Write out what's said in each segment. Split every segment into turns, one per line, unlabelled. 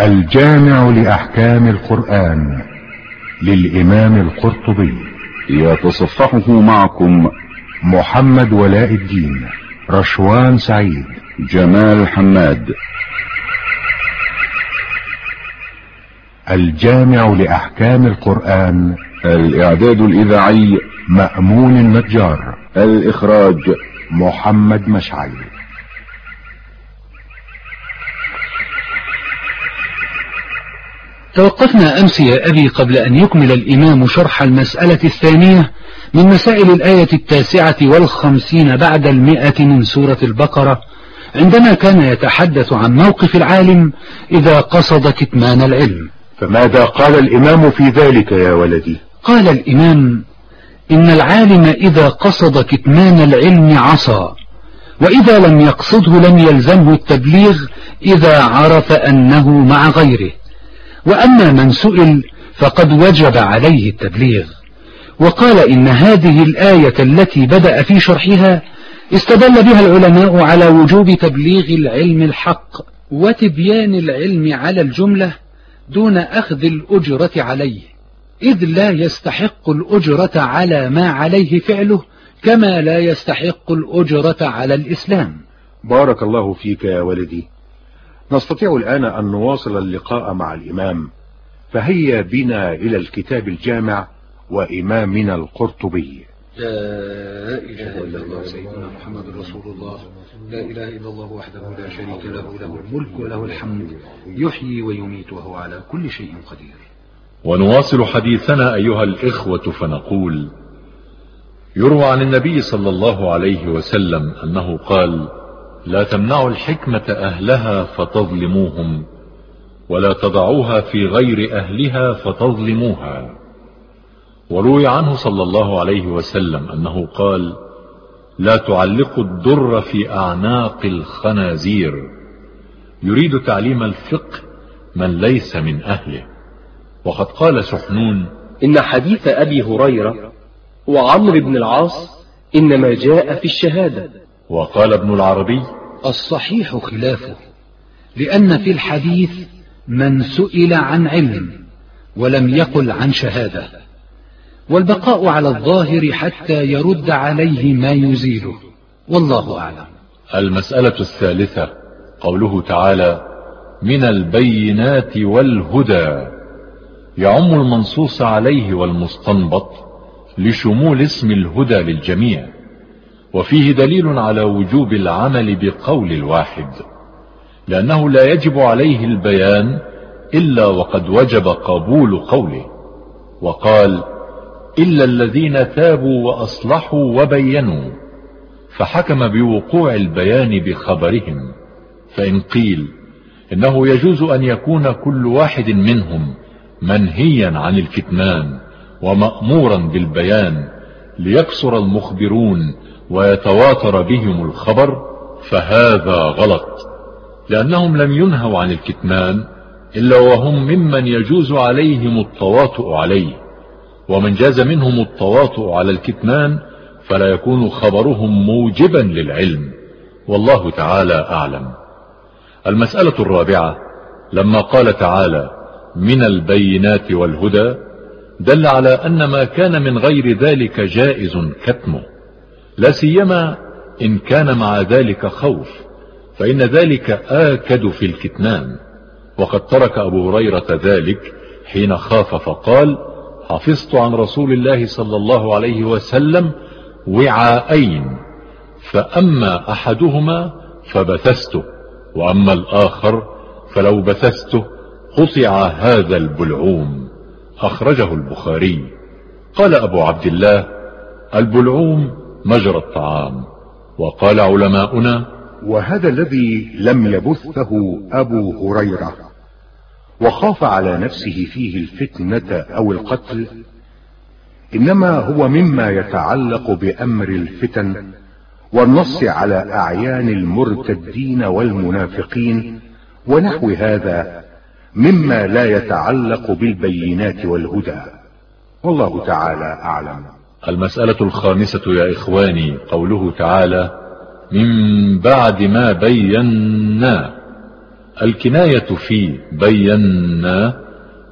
الجامع لأحكام القرآن للإمام القرطبي.
يتصفحه معكم
محمد ولاء الدين رشوان سعيد.
جمال حماد.
الجامع لأحكام القرآن
الإعداد الإذاعي
مأمون النجار.
الإخراج
محمد مشعل.
توقفنا أمس يا أبي قبل أن يكمل الإمام شرح المسألة الثانية من مسائل الآية التاسعة والخمسين بعد المئة من سورة البقرة. عندما كان يتحدث عن موقف العالم إذا قصد كتمان العلم.
فماذا قال الإمام في ذلك يا ولدي؟
قال الإمام إن العالم إذا قصد كتمان العلم عصى وإذا لم يقصده لم يلزمه التبليغ إذا عرف أنه مع غيره. وأما من سئل فقد وجب عليه التبليغ. وقال إن هذه الآية التي بدأ في شرحها استدل بها العلماء على وجوب تبليغ العلم الحق وتبيان العلم على الجملة دون أخذ الأجرة عليه إذ لا يستحق الأجرة على ما عليه فعله كما لا يستحق الأجرة على الإسلام.
بارك الله فيك يا ولدي. نستطيع الآن أن نواصل اللقاء مع الإمام. فهيا بنا إلى الكتاب الجامع وإمامنا القرطبي.
لا إله إلا الله سيدنا محمد رسول الله. لا إله إلا الله وحده لا شريك له له الملك وله الحمد. يحيي ويميت وهو على كل شيء قدير.
ونواصل حديثنا أيها الإخوة فنقول يروى عن النبي صلى الله عليه وسلم أنه قال لا تمنعوا الحكمة أهلها فتظلموهم ولا تضعوها في غير أهلها فتظلموها. وروي عنه صلى الله عليه وسلم أنه قال لا تعلقوا الدر في أعناق الخنازير. يريد تعليم الفقه من ليس من أهله. وقد قال سحنون
إن حديث أبي هريرة وعمر بن العاص إنما جاء في الشهادة.
وقال ابن العربي
الصحيح خلافه لأن في الحديث من سئل عن علم ولم يقل عن شهادة والبقاء على الظاهر حتى يرد عليه ما يزيله والله أعلم.
المسألة الثالثة قوله تعالى من البينات والهدى يعم المنصوص عليه والمستنبط لشمول اسم الهدى للجميع. وفيه دليل على وجوب العمل بقول الواحد لأنه لا يجب عليه البيان إلا وقد وجب قبول قوله وقال إلا الذين تابوا وأصلحوا وبينوا فحكم بوقوع البيان بخبرهم فإن قيل إنه يجوز أن يكون كل واحد منهم منهيا عن الكتمان ومأمورا بالبيان ليكسر المخبرون ويتواتر بهم الخبر فهذا غلط لأنهم لم ينهوا عن الكتمان إلا وهم ممن يجوز عليهم التواطؤ عليه ومن جاز منهم التواطؤ على الكتمان فلا يكون خبرهم موجبا للعلم والله تعالى أعلم. المسألة الرابعة لما قال تعالى من البينات والهدى دل على أن ما كان من غير ذلك جائز كتمه. لا سيما إن كان مع ذلك خوف فإن ذلك آكد في الكتمان. وقد ترك أبو هريرة ذلك حين خاف فقال حفظت عن رسول الله صلى الله عليه وسلم وعاءين فأما أحدهما فبثسته وأما الآخر فلو بثسته قطع هذا البلعوم. أخرجه البخاري. قال أبو عبد الله البلعوم مجرى الطعام. وقال علماؤنا
وهذا الذي لم يبثه أبو هريرة. وخاف على نفسه فيه الفتنة أو القتل إنما هو مما يتعلق بأمر الفتن والنص على أعيان المرتدين والمنافقين ونحو هذا مما لا يتعلق بالبينات والهدى. والله تعالى أعلم.
المسألة الخامسة يا إخواني قوله تعالى من بعد ما بينا الكناية في بينا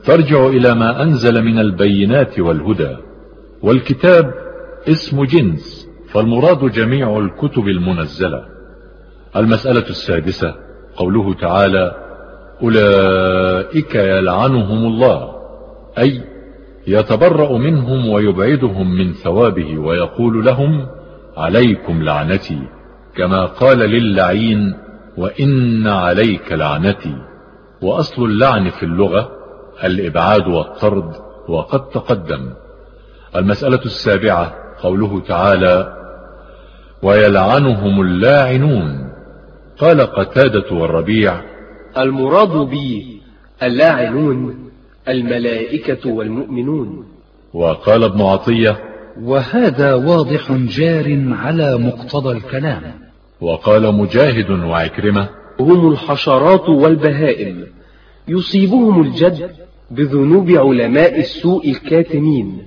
ترجع إلى ما أنزل من البينات والهدى والكتاب اسم جنس فالمراد جميع الكتب المنزلة. المسألة السادسة قوله تعالى أولئك يلعنهم الله أي يتبرأ منهم ويبعدهم من ثوابه ويقول لهم عليكم لعنتي كما قال للعين وإن عليك لعنتي. وأصل اللعن في اللغة الإبعاد والطرد وقد تقدم. المسألة السابعة قوله تعالى ويلعنهم اللاعنون. قال قتادة والربيع
المراد بي اللاعنون الملائكة والمؤمنون.
وقال ابن عطية
وهذا واضح جار على مقتضى الكلام.
وقال مجاهد وعكرمة
هم الحشرات والبهائم. يصيبهم الجد بذنوب علماء السوء الكاتمين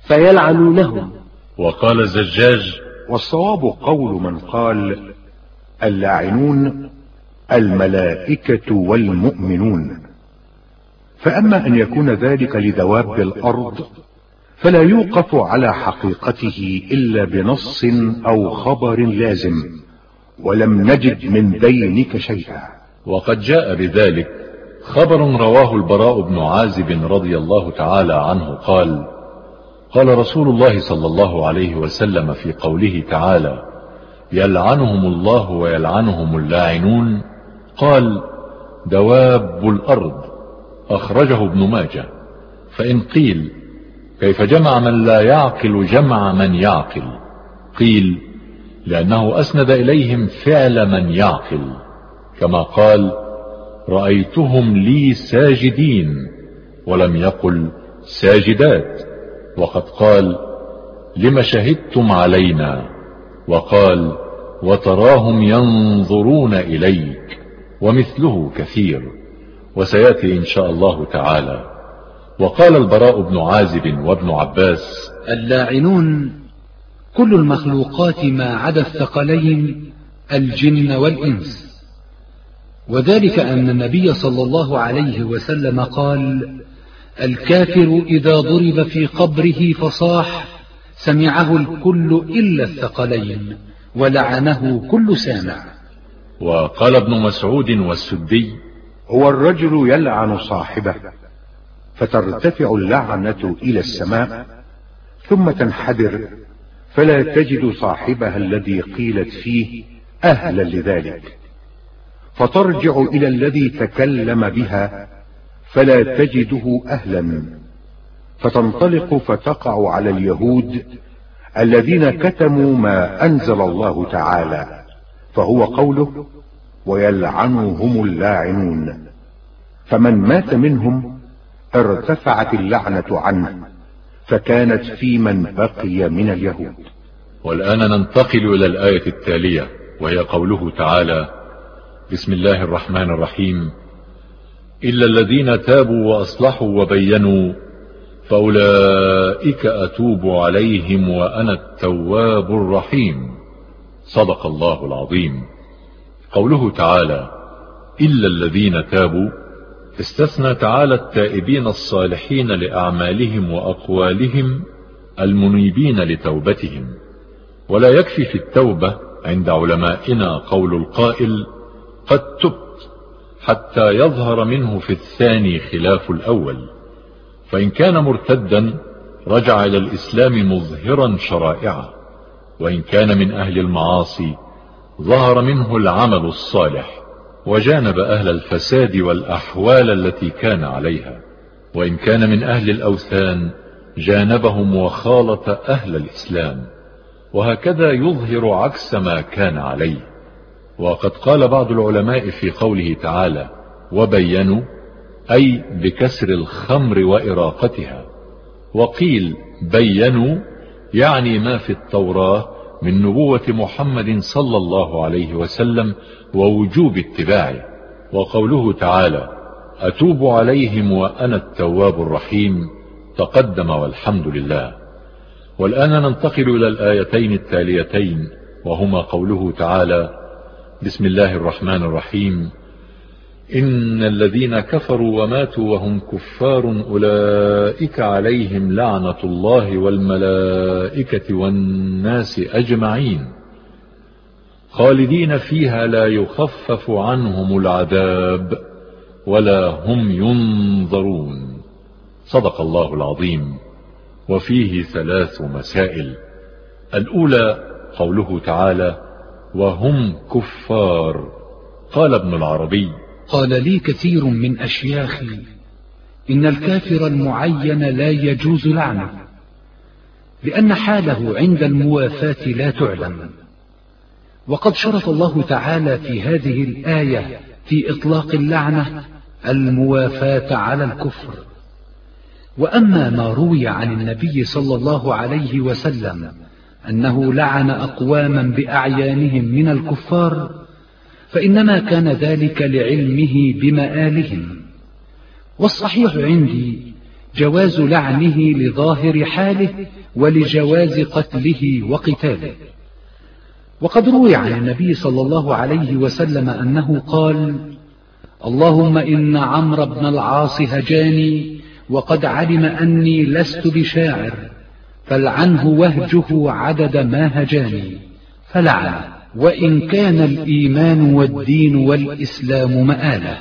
فيلعنونهم.
وقال الزجاج
والصواب قول من قال اللاعنون الملائكة والمؤمنون. فأما أن يكون ذلك لدواب الأرض فلا يوقف على حقيقته إلا بنص أو خبر لازم ولم نجد من ذلك شيئا.
وقد جاء بذلك خبر رواه البراء بن عازب رضي الله تعالى عنه قال قال رسول الله صلى الله عليه وسلم في قوله تعالى يلعنهم الله ويلعنهم اللاعنون قال دواب الأرض. أخرجه ابن ماجه. فإن قيل كيف جمع من لا يعقل جمع من يعقل؟ قيل لأنه أسند إليهم فعل من يعقل. كما قال رأيتهم لي ساجدين ولم يقل ساجدات. وقد قال لم شهدتم علينا؟ وقال وتراهم ينظرون إليك. ومثله كثير. وسيأتي إن شاء الله تعالى. وقال البراء بن عازب وابن عباس
اللاعنون كل المخلوقات ما عدا الثقلين الجن والإنس. وذلك أن النبي صلى الله عليه وسلم قال الكافر إذا ضرب في قبره فصاح سمعه الكل إلا الثقلين ولعنه كل سامع.
وقال ابن مسعود والسدي
هو الرجل يلعن صاحبه فترتفع اللعنة إلى السماء ثم تنحدر فلا تجد صاحبها الذي قيلت فيه أهلا لذلك. فترجع إلى الذي تكلم بها فلا تجده أهلا. فتنطلق فتقع على اليهود الذين كتموا ما أنزل الله تعالى فهو قوله ويلعنهم اللاعنون. فمن مات منهم ارتفعت اللعنة عنه فكانت في من بقي من اليهود.
والآن ننتقل إلى الآية التالية وهي قوله تعالى بسم الله الرحمن الرحيم. إلا الذين تابوا وأصلحوا وبينوا فأولئك أتوب عليهم وأنا التواب الرحيم. صدق الله العظيم. قوله تعالى إلا الذين تابوا استثنى تعالى التائبين الصالحين لأعمالهم وأقوالهم المنيبين لتوبتهم. ولا يكفي في التوبة عند علمائنا قول القائل قد تبت حتى يظهر منه في الثاني خلاف الأول. فإن كان مرتدا رجع إلى الإسلام مظهرا شرائعه. وإن كان من أهل المعاصي ظهر منه العمل الصالح وجانب أهل الفساد والأحوال التي كان عليها. وإن كان من أهل الأوثان جانبهم وخالط أهل الإسلام. وهكذا يظهر عكس ما كان عليه. وقد قال بعض العلماء في قوله تعالى وبينوا أي بكسر الخمر وإراقتها. وقيل بينوا يعني ما في التوراة من نبوة محمد صلى الله عليه وسلم ووجوب اتباعه وقوله تعالى أتوب عليهم وأنا التواب الرحيم تقدم والحمد لله. والآن ننتقل إلى الآيتين التاليتين وهما قوله تعالى بسم الله الرحمن الرحيم إن الذين كفروا وماتوا وهم كفار أولئك عليهم لعنة الله والملائكة والناس أجمعين. خالدين فيها لا يخفف عنهم العذاب ولا هم ينظرون. صدق الله العظيم. وفيه ثلاث مسائل. الأولى قوله تعالى وهم كفار. قال ابن العربي
قال لي كثير من أشياخي إن الكافر المعين لا يجوز لعنه لأن حاله عند الموافاة لا تعلم. وقد شرط الله تعالى في هذه الآية في إطلاق اللعنة الموافاة على الكفر. وأما ما روي عن النبي صلى الله عليه وسلم أنه لعن أقواما بأعيانهم من الكفار فإنما كان ذلك لعلمه بمآلهم. والصحيح عندي جواز لعنه لظاهر حاله ولجواز قتله وقتاله. وقد روي عن النبي صلى الله عليه وسلم أنه قال اللهم إن عمرو بن العاص هجاني وقد علم أني لست بشاعر فالعنه وهجه عدد ما هجاني فلعن. وإن كان الإيمان والدين والإسلام مآله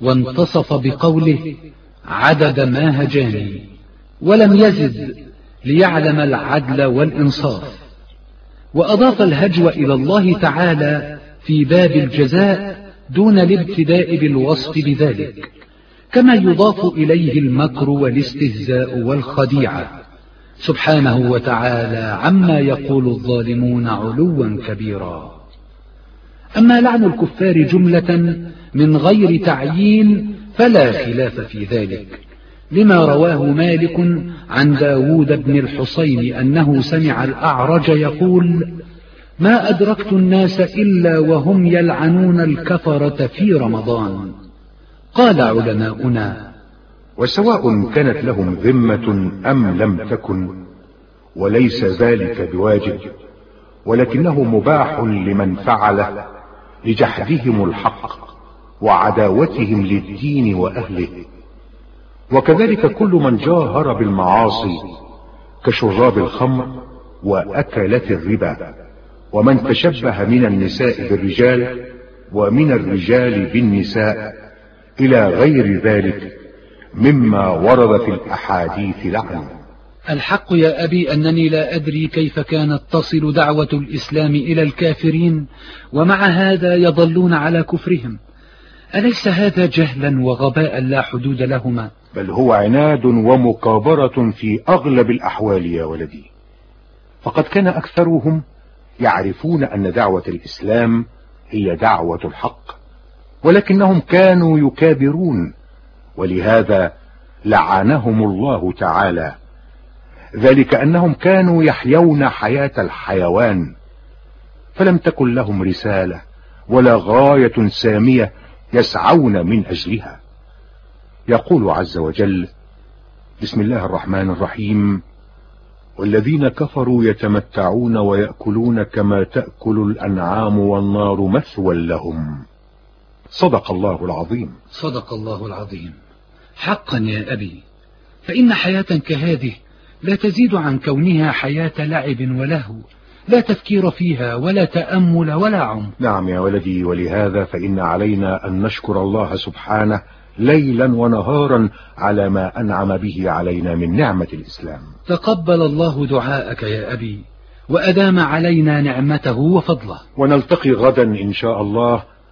وانتصف بقوله عدد ما هجاني ولم يزد ليعلم العدل والإنصاف. وأضاف الهجو إلى الله تعالى في باب الجزاء دون الابتداء بالوصف بذلك كما يضاف إليه المكر والاستهزاء والخديعة. سبحانه وتعالى عما يقول الظالمون علوا كبيرا. أما لعن الكفار جملة من غير تعيين فلا خلاف في ذلك لما رواه مالك عن داود بن الحصين أنه سمع الأعرج يقول ما أدركت الناس إلا وهم يلعنون الكفرة في رمضان قال علماؤنا
وسواء كانت لهم ذمة أم لم تكن وليس ذلك بواجب ولكنه مباح لمن فعله لجحدهم الحق وعداوتهم للدين وأهله. وكذلك كل من جاهر بالمعاصي كشراب الخمر وأكلة الربا ومن تشبه من النساء بالرجال ومن الرجال بالنساء إلى غير ذلك مما ورد في الأحاديث لعنه
الحق يا أبي أنني لا أدري كيف كانت تصل دعوة الإسلام إلى الكافرين ومع هذا يظلون على كفرهم. أليس هذا جهلا وغباء لا حدود لهما؟
بل هو عناد ومكابرة في أغلب الأحوال يا ولدي. فقد كان أكثرهم يعرفون أن دعوة الإسلام هي دعوة الحق ولكنهم كانوا يكابرون ولهذا لعنهم الله تعالى. ذلك أنهم كانوا يحيون حياة الحيوان فلم تكن لهم رسالة ولا غاية سامية يسعون من أجلها. يقول عز وجل بسم الله الرحمن الرحيم والذين كفروا يتمتعون ويأكلون كما تأكل الأنعام والنار مثوى لهم. صدق الله العظيم.
صدق الله العظيم. حقا يا أبي فإن حياة كهذه لا تزيد عن كونها حياة لعب ولهو لا تفكير فيها ولا تأمل ولا عمق
نعم يا ولدي ولهذا فإن علينا أن نشكر الله سبحانه ليلا ونهارا على ما أنعم به علينا من نعمة الإسلام.
تقبل الله دعاءك يا أبي وأدام علينا نعمته وفضله.
ونلتقي غدا إن شاء الله